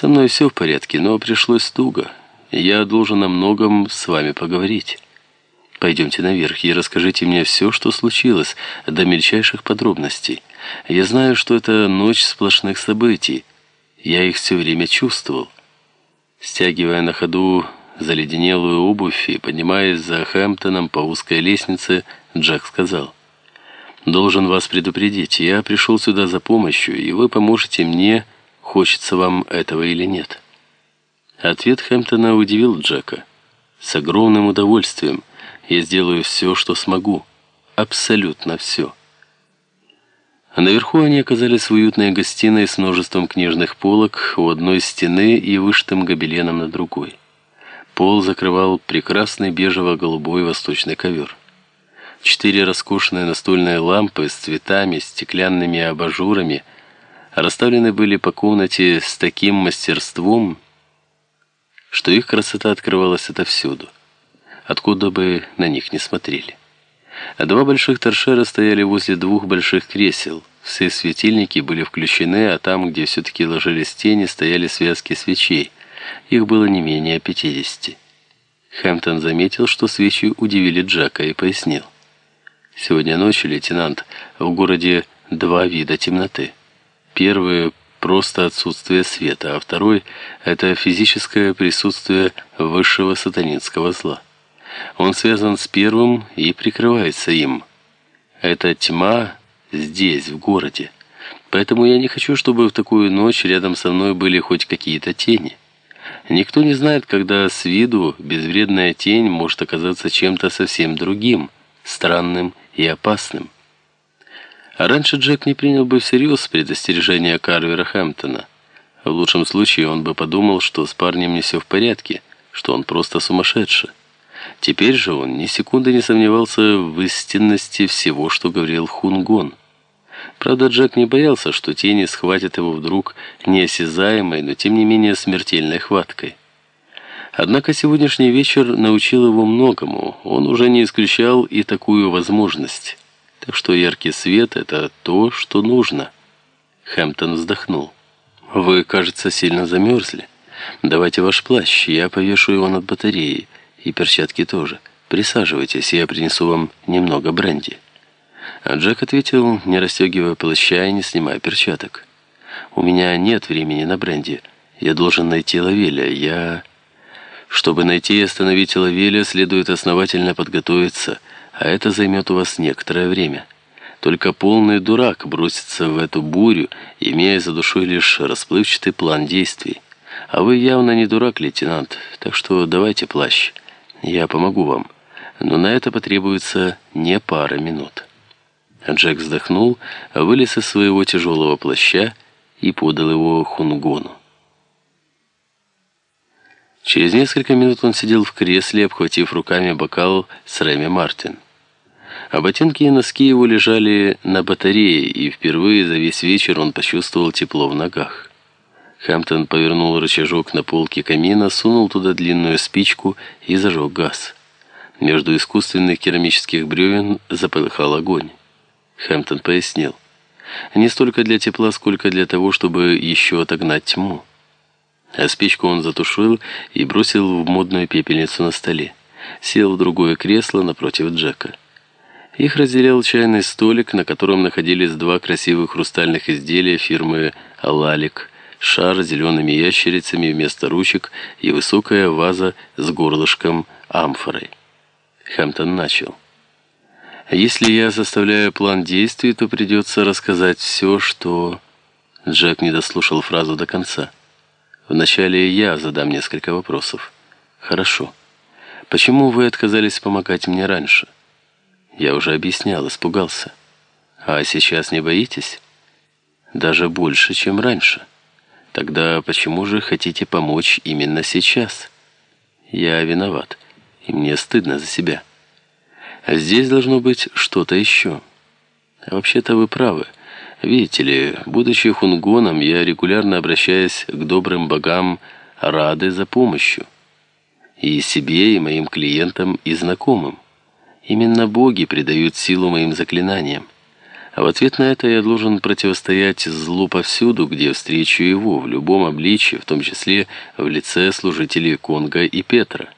Со мной все в порядке, но пришлось туго. Я должен о многом с вами поговорить. Пойдемте наверх и расскажите мне все, что случилось, до мельчайших подробностей. Я знаю, что это ночь сплошных событий. Я их все время чувствовал. Стягивая на ходу заледенелую обувь и поднимаясь за Хэмптоном по узкой лестнице, Джек сказал, «Должен вас предупредить, я пришел сюда за помощью, и вы поможете мне, хочется вам этого или нет». Ответ Хэмптона удивил Джека. «С огромным удовольствием. Я сделаю все, что смогу. Абсолютно все». Наверху они оказались в уютной гостиной с множеством книжных полок у одной стены и вышитым гобеленом на другой. Пол закрывал прекрасный бежево-голубой восточный ковер. Четыре роскошные настольные лампы с цветами, стеклянными абажурами расставлены были по комнате с таким мастерством, что их красота открывалась отовсюду, откуда бы на них не смотрели. А два больших торшера стояли возле двух больших кресел. Все светильники были включены, а там, где все-таки ложились тени, стояли связки свечей. Их было не менее пятидесяти. Хэмптон заметил, что свечи удивили Джека и пояснил. «Сегодня ночью, лейтенант, в городе два вида темноты. Первый – просто отсутствие света, а второй – это физическое присутствие высшего сатанинского зла». Он связан с первым и прикрывается им. Это тьма здесь, в городе. Поэтому я не хочу, чтобы в такую ночь рядом со мной были хоть какие-то тени. Никто не знает, когда с виду безвредная тень может оказаться чем-то совсем другим, странным и опасным. А раньше Джек не принял бы всерьез предостережение Карвера Хэмптона. В лучшем случае он бы подумал, что с парнем не все в порядке, что он просто сумасшедший. Теперь же он ни секунды не сомневался в истинности всего, что говорил Хунгон. Правда, Джек не боялся, что тени схватят его вдруг неосязаемой, но тем не менее смертельной хваткой. Однако сегодняшний вечер научил его многому, он уже не исключал и такую возможность. Так что яркий свет — это то, что нужно. Хэмптон вздохнул. «Вы, кажется, сильно замерзли. Давайте ваш плащ, я повешу его над батареей». И перчатки тоже. Присаживайтесь, я принесу вам немного бренди. А Джек ответил, не расстегивая плаща и не снимая перчаток. «У меня нет времени на бренди. Я должен найти Лавеля. Я...» «Чтобы найти и остановить Лавеля, следует основательно подготовиться, а это займет у вас некоторое время. Только полный дурак бросится в эту бурю, имея за душой лишь расплывчатый план действий. А вы явно не дурак, лейтенант, так что давайте плащ». Я помогу вам, но на это потребуется не пара минут». Джек вздохнул, вылез из своего тяжелого плаща и подал его Хунгону. Через несколько минут он сидел в кресле, обхватив руками бокал с Рэми Мартин. А ботинки и носки его лежали на батарее, и впервые за весь вечер он почувствовал тепло в ногах. Хэмптон повернул рычажок на полке камина, сунул туда длинную спичку и зажег газ. Между искусственных керамических бревен запылыхал огонь. Хэмптон пояснил. Не столько для тепла, сколько для того, чтобы еще отогнать тьму. А спичку он затушил и бросил в модную пепельницу на столе. Сел в другое кресло напротив Джека. Их разделял чайный столик, на котором находились два красивых хрустальных изделия фирмы «Лалик», шар с зелеными ящерицами вместо ручек и высокая ваза с горлышком амфорой. Хэмптон начал. «Если я составляю план действий, то придется рассказать все, что...» Джек не дослушал фразу до конца. «Вначале я задам несколько вопросов». «Хорошо. Почему вы отказались помогать мне раньше?» «Я уже объяснял, испугался». «А сейчас не боитесь?» «Даже больше, чем раньше». Тогда почему же хотите помочь именно сейчас? Я виноват, и мне стыдно за себя. А здесь должно быть что-то еще. Вообще-то вы правы. Видите ли, будучи хунгоном, я регулярно обращаюсь к добрым богам рады за помощью. И себе, и моим клиентам, и знакомым. Именно боги придают силу моим заклинаниям. А в ответ на это я должен противостоять злу повсюду, где встречу его, в любом обличье, в том числе в лице служителей Конга и Петра.